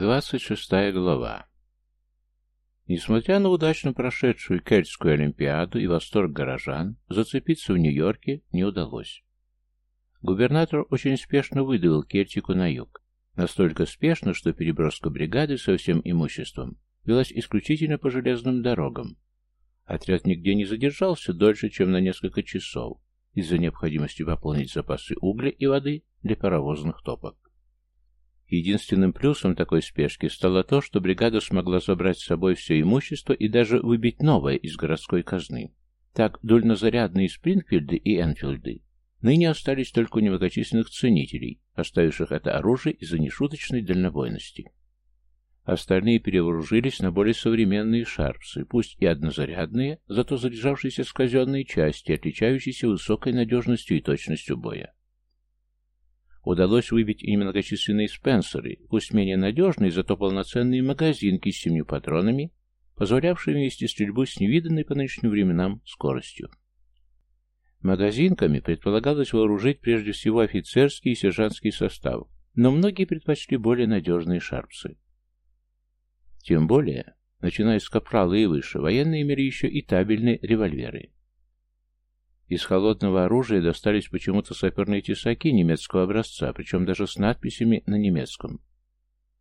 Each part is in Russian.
26 глава. Несмотря на удачно прошедшую Кельтскую Олимпиаду и восторг горожан, зацепиться в Нью-Йорке не удалось. Губернатор очень спешно выдавил Кельтику на юг. Настолько спешно, что переброска бригады со всем имуществом велась исключительно по железным дорогам. Отряд нигде не задержался дольше, чем на несколько часов, из-за необходимости пополнить запасы угля и воды для паровозных топок. Единственным плюсом такой спешки стало то, что бригада смогла забрать с собой все имущество и даже выбить новое из городской казны. Так, дульнозарядные Спрингфилды и Энфилды ныне остались только у немногочисленных ценителей, оставивших это оружие из-за нешуточной дальнобойности. Остальные перевооружились на более современные шарпсы, пусть и однозарядные, зато заряжавшиеся с казенной части, отличающиеся высокой надежностью и точностью боя. Удалось выбить и немногочисленные спенсеры, пусть менее надежные, зато полноценные магазинки с семью патронами, позволявшими вести стрельбу с невиданной по нынешним временам скоростью. Магазинками предполагалось вооружить прежде всего офицерский и сержантский состав, но многие предпочли более надежные шарпсы. Тем более, начиная с капрала и выше, военные имели еще и табельные револьверы. Из холодного оружия достались почему-то саперные тесаки немецкого образца, причем даже с надписями на немецком.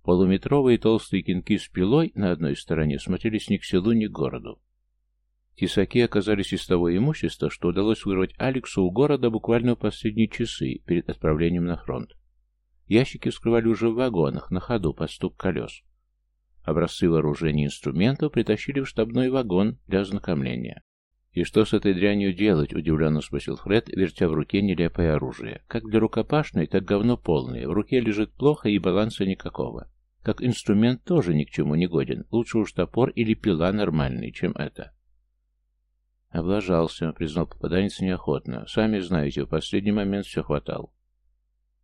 Полуметровые толстые кинки с пилой на одной стороне смотрелись ни к селу, ни к городу. Тесаки оказались из того имущества, что удалось вырвать Алексу у города буквально в последние часы перед отправлением на фронт. Ящики скрывали уже в вагонах, на ходу, под стук колес. Образцы вооружения и инструментов притащили в штабной вагон для ознакомления. «И что с этой дрянью делать?» — удивленно спросил Фред, вертя в руке нелепое оружие. «Как для рукопашной, так говно полное. В руке лежит плохо и баланса никакого. Как инструмент тоже ни к чему не годен. Лучше уж топор или пила нормальный, чем это». «Облажался», — признал попаданец неохотно. «Сами знаете, в последний момент все хватал».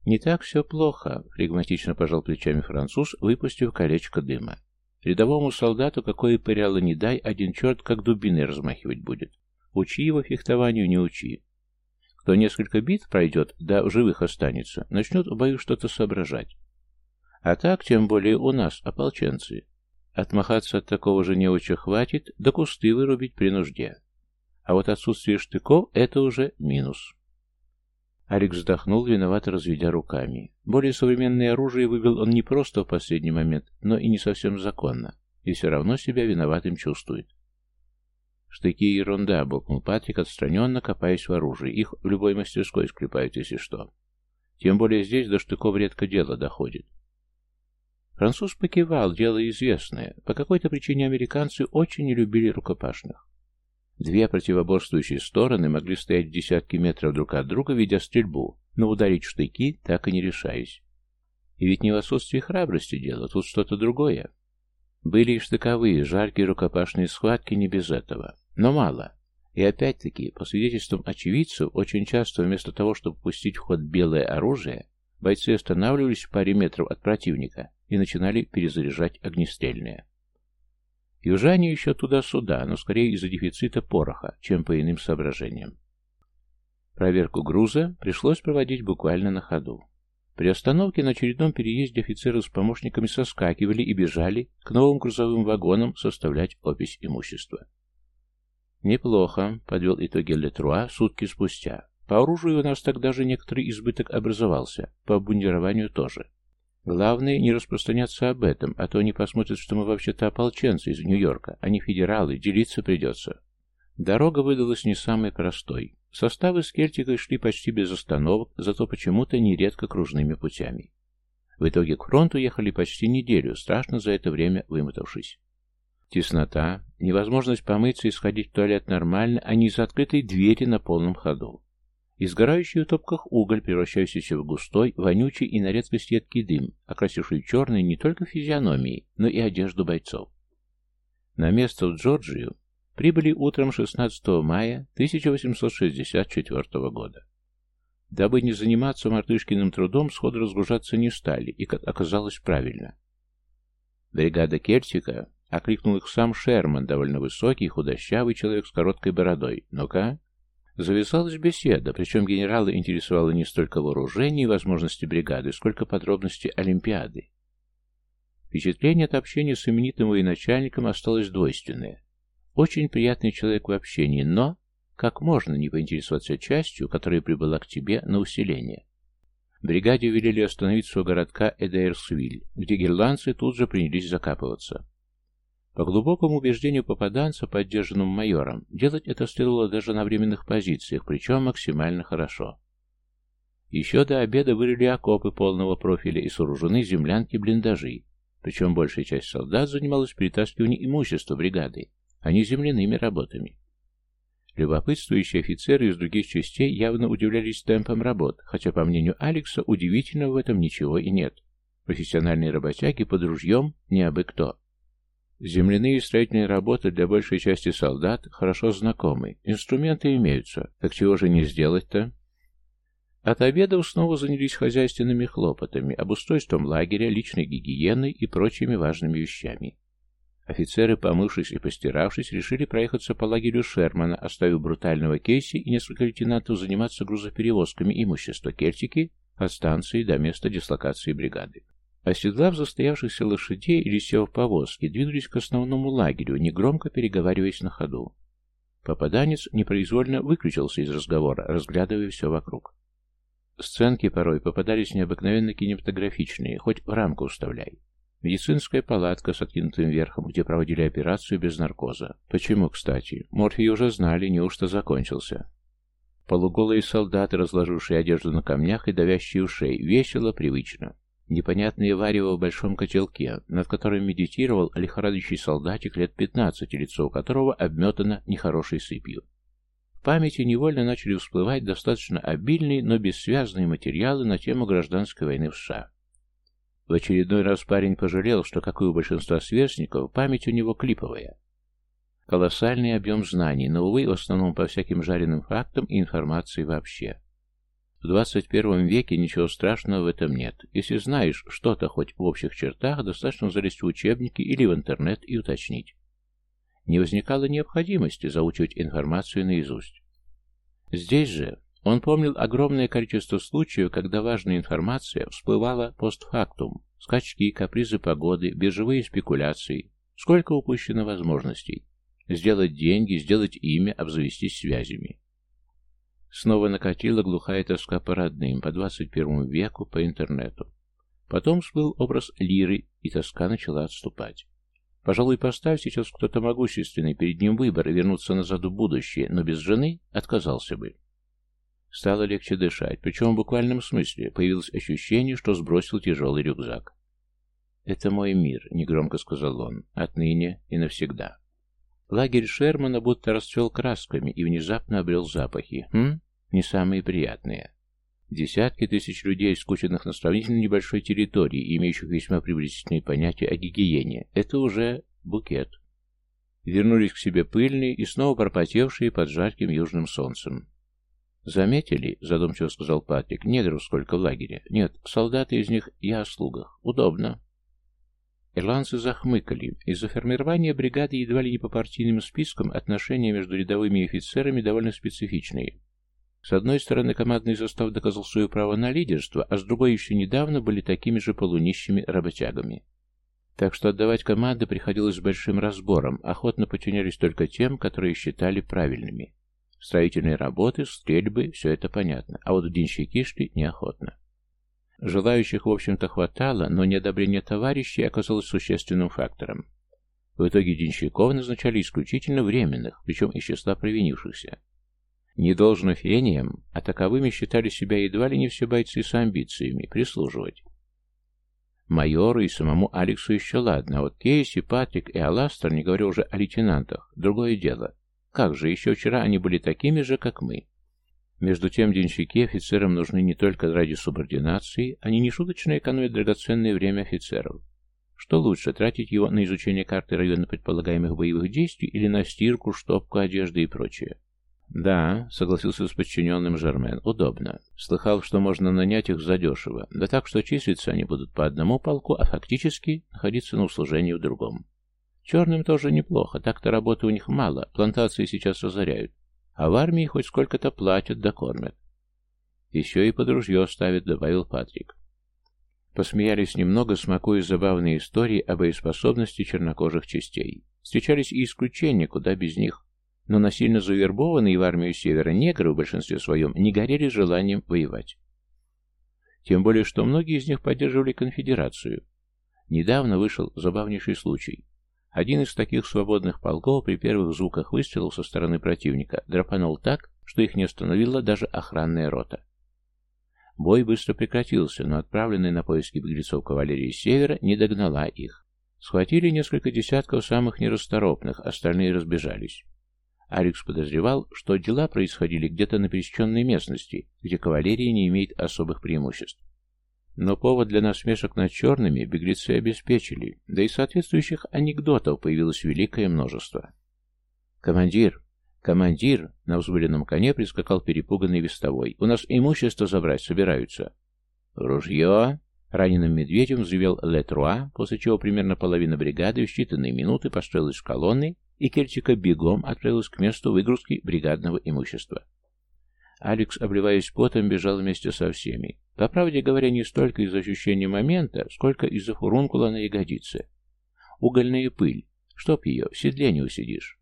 «Не так все плохо», — флегматично пожал плечами француз, выпустив колечко дыма. Рядовому солдату какое пыряло не дай, один черт как дубиной размахивать будет. Учи его фехтованию, не учи. Кто несколько бит пройдет, да в живых останется, начнет в бою что-то соображать. А так, тем более у нас, ополченцы. Отмахаться от такого же неуча хватит, да кусты вырубить при нужде. А вот отсутствие штыков — это уже минус. Алекс вздохнул, виновато разведя руками. Более современное оружие выбил он не просто в последний момент, но и не совсем законно, и все равно себя виноватым чувствует. «Штыки — ерунда», — бокнул Патрик, отстраненно копаясь в оружии. «Их в любой мастерской склепают, если что. Тем более здесь до штыков редко дело доходит». Француз покивал, дело известное. По какой-то причине американцы очень не любили рукопашных. Две противоборствующие стороны могли стоять в десятки метров друг от друга, ведя стрельбу, но ударить штыки так и не решаясь. И ведь не в отсутствии храбрости дело, тут что-то другое. Были и штыковые, жаркие рукопашные схватки не без этого. Но мало. И опять-таки, по свидетельствам очевидцев, очень часто вместо того, чтобы пустить в ход белое оружие, бойцы останавливались в паре метров от противника и начинали перезаряжать огнестрельное. Южане еще туда-сюда, но скорее из-за дефицита пороха, чем по иным соображениям. Проверку груза пришлось проводить буквально на ходу. При остановке на очередном переезде офицеры с помощниками соскакивали и бежали к новым грузовым вагонам составлять опись имущества. «Неплохо», — подвел итоги Летруа сутки спустя. «По оружию у нас так даже некоторый избыток образовался, по обмундированию тоже. Главное, не распространяться об этом, а то они посмотрят, что мы вообще-то ополченцы из Нью-Йорка, а не федералы, делиться придется. Дорога выдалась не самой простой. Составы с Кельтикой шли почти без остановок, зато почему-то нередко кружными путями. В итоге к фронту ехали почти неделю, страшно за это время вымотавшись. Теснота, невозможность помыться и сходить в туалет нормально, а не из открытой двери на полном ходу. И сгорающий в топках уголь, превращающийся в густой, вонючий и на редкость едкий дым, окрасивший черной не только физиономии, но и одежду бойцов. На место в Джорджию прибыли утром 16 мая 1864 года. Дабы не заниматься мартышкиным трудом, сходу разгружаться не стали, и, как оказалось, правильно. Бригада Кельтика окликнул их сам Шерман, довольно высокий, худощавый человек с короткой бородой. «Ну-ка, Завязалась беседа, причем генерала интересовало не столько вооружение и возможности бригады, сколько подробности Олимпиады. Впечатление от общения с именитым военачальником осталось двойственное. Очень приятный человек в общении, но как можно не поинтересоваться частью, которая прибыла к тебе на усиление? Бригаде велели остановиться у городка Эдейрсвиль, где герландцы тут же принялись закапываться. По глубокому убеждению попаданца, поддержанному майором, делать это следовало даже на временных позициях, причем максимально хорошо. Еще до обеда вырыли окопы полного профиля и сооружены землянки-блиндажи, причем большая часть солдат занималась перетаскиванием имущества бригады, а не земляными работами. Любопытствующие офицеры из других частей явно удивлялись темпом работ, хотя, по мнению Алекса, удивительного в этом ничего и нет. Профессиональные работяги под ружьем не абы кто. Земляные и строительные работы для большей части солдат хорошо знакомы, инструменты имеются, так чего же не сделать-то? От обеда снова занялись хозяйственными хлопотами, обустройством лагеря, личной гигиеной и прочими важными вещами. Офицеры, помывшись и постиравшись, решили проехаться по лагерю Шермана, оставив брутального Кейси и несколько лейтенантов заниматься грузоперевозками имущества Кельтики от станции до места дислокации бригады. Оседлав застоявшихся лошадей или сев в повозке, двинулись к основному лагерю, негромко переговариваясь на ходу. Попаданец непроизвольно выключился из разговора, разглядывая все вокруг. Сценки порой попадались необыкновенно кинематографичные, хоть в рамку вставляй. Медицинская палатка с откинутым верхом, где проводили операцию без наркоза. Почему, кстати? Морфий уже знали, неужто закончился. Полуголые солдаты, разложившие одежду на камнях и давящие ушей, весело, привычно. Непонятные варево в большом котелке, над которым медитировал лихорадящий солдатик лет пятнадцати, лицо у которого обметано нехорошей сыпью. В памяти невольно начали всплывать достаточно обильные, но бессвязные материалы на тему гражданской войны в США. В очередной раз парень пожалел, что, как и у большинства сверстников, память у него клиповая. Колоссальный объем знаний, но, увы, в основном по всяким жареным фактам и информации вообще. В 21 веке ничего страшного в этом нет. Если знаешь что-то хоть в общих чертах, достаточно залезть в учебники или в интернет и уточнить. Не возникало необходимости заучивать информацию наизусть. Здесь же он помнил огромное количество случаев, когда важная информация всплывала постфактум, скачки, капризы погоды, биржевые спекуляции. Сколько упущено возможностей. Сделать деньги, сделать имя, обзавестись связями. Снова накатила глухая тоска по родным, по 21 веку, по интернету. Потом всплыл образ Лиры, и тоска начала отступать. Пожалуй, поставь сейчас кто-то могущественный перед ним выбор и вернуться назад в будущее, но без жены отказался бы. Стало легче дышать, причем в буквальном смысле появилось ощущение, что сбросил тяжелый рюкзак. «Это мой мир», — негромко сказал он, — «отныне и навсегда». Лагерь Шермана будто расцвел красками и внезапно обрел запахи. Хм? Не самые приятные. Десятки тысяч людей, скученных на сравнительно небольшой территории, имеющих весьма приблизительные понятия о гигиене, это уже букет. Вернулись к себе пыльные и снова пропотевшие под жарким южным солнцем. «Заметили?» — задумчиво сказал Патрик. «Негров сколько в лагере?» «Нет, солдаты из них я о слугах. Удобно». Ирландцы захмыкали. Из-за формирования бригады едва ли не по партийным спискам отношения между рядовыми офицерами довольно специфичные. С одной стороны, командный состав доказал свое право на лидерство, а с другой еще недавно были такими же полунищими работягами. Так что отдавать команды приходилось с большим разбором, охотно подчинялись только тем, которые считали правильными. Строительные работы, стрельбы, все это понятно, а вот в денщики шли неохотно. Желающих, в общем-то, хватало, но неодобрение товарищей оказалось существенным фактором. В итоге денщиков назначали исключительно временных, причем из числа провинившихся. Не должно фениям, а таковыми считали себя едва ли не все бойцы с амбициями, прислуживать. Майору и самому Алексу еще ладно, а вот Кейси, Патрик и Аластер, не говоря уже о лейтенантах, другое дело. Как же, еще вчера они были такими же, как мы. Между тем, денщики офицерам нужны не только ради субординации, они нешуточно экономят драгоценное время офицеров. Что лучше, тратить его на изучение карты района предполагаемых боевых действий или на стирку, штопку одежды и прочее? «Да», — согласился с подчиненным Жермен, — «удобно. Слыхал, что можно нанять их задешево, да так, что числиться они будут по одному полку, а фактически находиться на услужении в другом. Черным тоже неплохо, так-то работы у них мало, плантации сейчас разоряют. А в армии хоть сколько-то платят да кормят. Еще и под ружье ставят, добавил Патрик. Посмеялись немного, смакуя забавные истории о боеспособности чернокожих частей. Встречались и исключения, куда без них. Но насильно завербованные в армию Севера негры в большинстве своем не горели желанием воевать. Тем более, что многие из них поддерживали конфедерацию. Недавно вышел забавнейший случай. Один из таких свободных полков при первых звуках выстрелов со стороны противника драпанул так, что их не остановила даже охранная рота. Бой быстро прекратился, но отправленная на поиски беглецов кавалерии севера не догнала их. Схватили несколько десятков самых нерасторопных, остальные разбежались. Алекс подозревал, что дела происходили где-то на пересеченной местности, где кавалерия не имеет особых преимуществ. Но повод для насмешек над черными беглецы обеспечили, да и соответствующих анекдотов появилось великое множество. «Командир! Командир!» На взбыленном коне прискакал перепуганный вестовой. «У нас имущество забрать собираются». «Ружье!» Раненым медведем взвел Летруа, после чего примерно половина бригады в считанные минуты построилась колонны, и Кельтика бегом отправилась к месту выгрузки бригадного имущества. Алекс, обливаясь потом, бежал вместе со всеми. По правде говоря, не столько из ощущения момента, сколько из-за фурункула на ягодице. Угольная пыль. Чтоб ее, в седле не усидишь.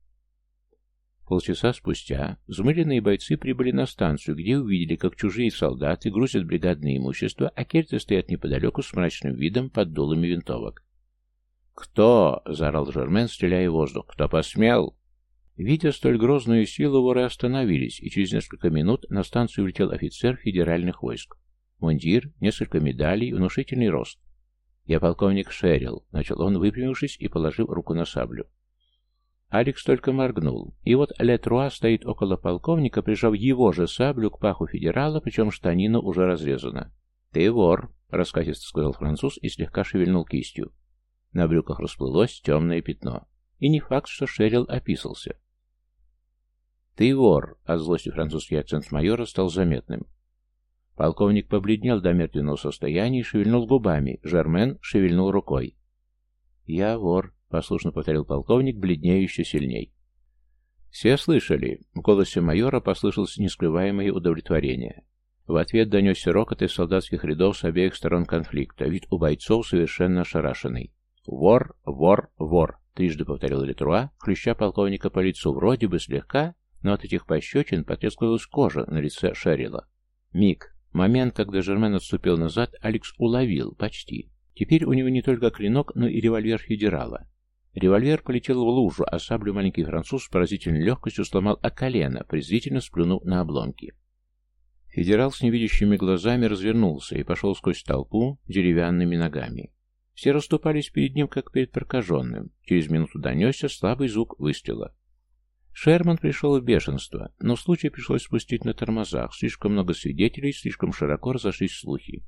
Полчаса спустя взмыленные бойцы прибыли на станцию, где увидели, как чужие солдаты грузят бригадное имущество, а кельты стоят неподалеку с мрачным видом под дулами винтовок. «Кто?» — заорал Жермен, стреляя в воздух. «Кто посмел?» Видя столь грозную силу, воры остановились, и через несколько минут на станцию улетел офицер федеральных войск. Мундир, несколько медалей, внушительный рост. «Я полковник Шерил», — начал он, выпрямившись и положив руку на саблю. Алекс только моргнул, и вот Летруа стоит около полковника, прижав его же саблю к паху федерала, причем штанина уже разрезана. «Ты вор», — раскатисто сказал француз и слегка шевельнул кистью. На брюках расплылось темное пятно. И не факт, что Шерил описался. «Ты вор!» — от злости французский акцент майора стал заметным. Полковник побледнел до мертвенного состояния и шевельнул губами. Жермен шевельнул рукой. «Я вор», — послушно повторил полковник, бледнее еще сильней. Все слышали. В голосе майора послышалось нескрываемое удовлетворение. В ответ донесся рокот из солдатских рядов с обеих сторон конфликта. Вид у бойцов совершенно ошарашенный. «Вор, вор, вор», — трижды повторил Летруа, хлеща полковника по лицу, вроде бы слегка, но от этих пощечин потрескалась кожа на лице Шерила. Миг. Момент, когда Жермен отступил назад, Алекс уловил, почти. Теперь у него не только клинок, но и револьвер федерала. Револьвер полетел в лужу, а саблю маленький француз с поразительной легкостью сломал о колено, презрительно сплюнув на обломки. Федерал с невидящими глазами развернулся и пошел сквозь толпу деревянными ногами. Все расступались перед ним, как перед прокаженным. Через минуту донесся слабый звук выстрела. Шерман пришел в бешенство, но случай пришлось спустить на тормозах. Слишком много свидетелей, слишком широко разошлись слухи.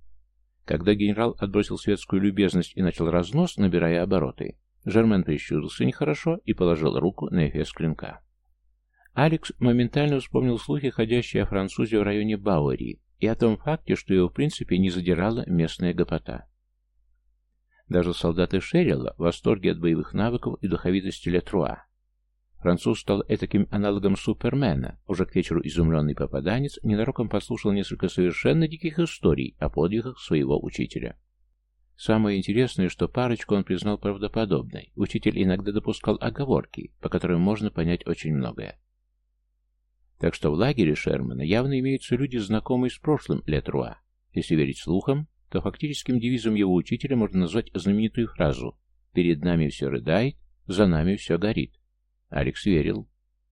Когда генерал отбросил светскую любезность и начал разнос, набирая обороты, Жермен прищурился нехорошо и положил руку на эфес клинка. Алекс моментально вспомнил слухи, ходящие о французе в районе Бауэри, и о том факте, что его в принципе не задирала местная гопота. Даже солдаты Шерилла в восторге от боевых навыков и духовитости Летруа. Француз стал этаким аналогом Супермена. Уже к вечеру изумленный попаданец ненароком послушал несколько совершенно диких историй о подвигах своего учителя. Самое интересное, что парочку он признал правдоподобной. Учитель иногда допускал оговорки, по которым можно понять очень многое. Так что в лагере Шермана явно имеются люди, знакомые с прошлым Летруа. Если верить слухам, то фактическим девизом его учителя можно назвать знаменитую фразу «Перед нами все рыдает, за нами все горит». Алекс верил.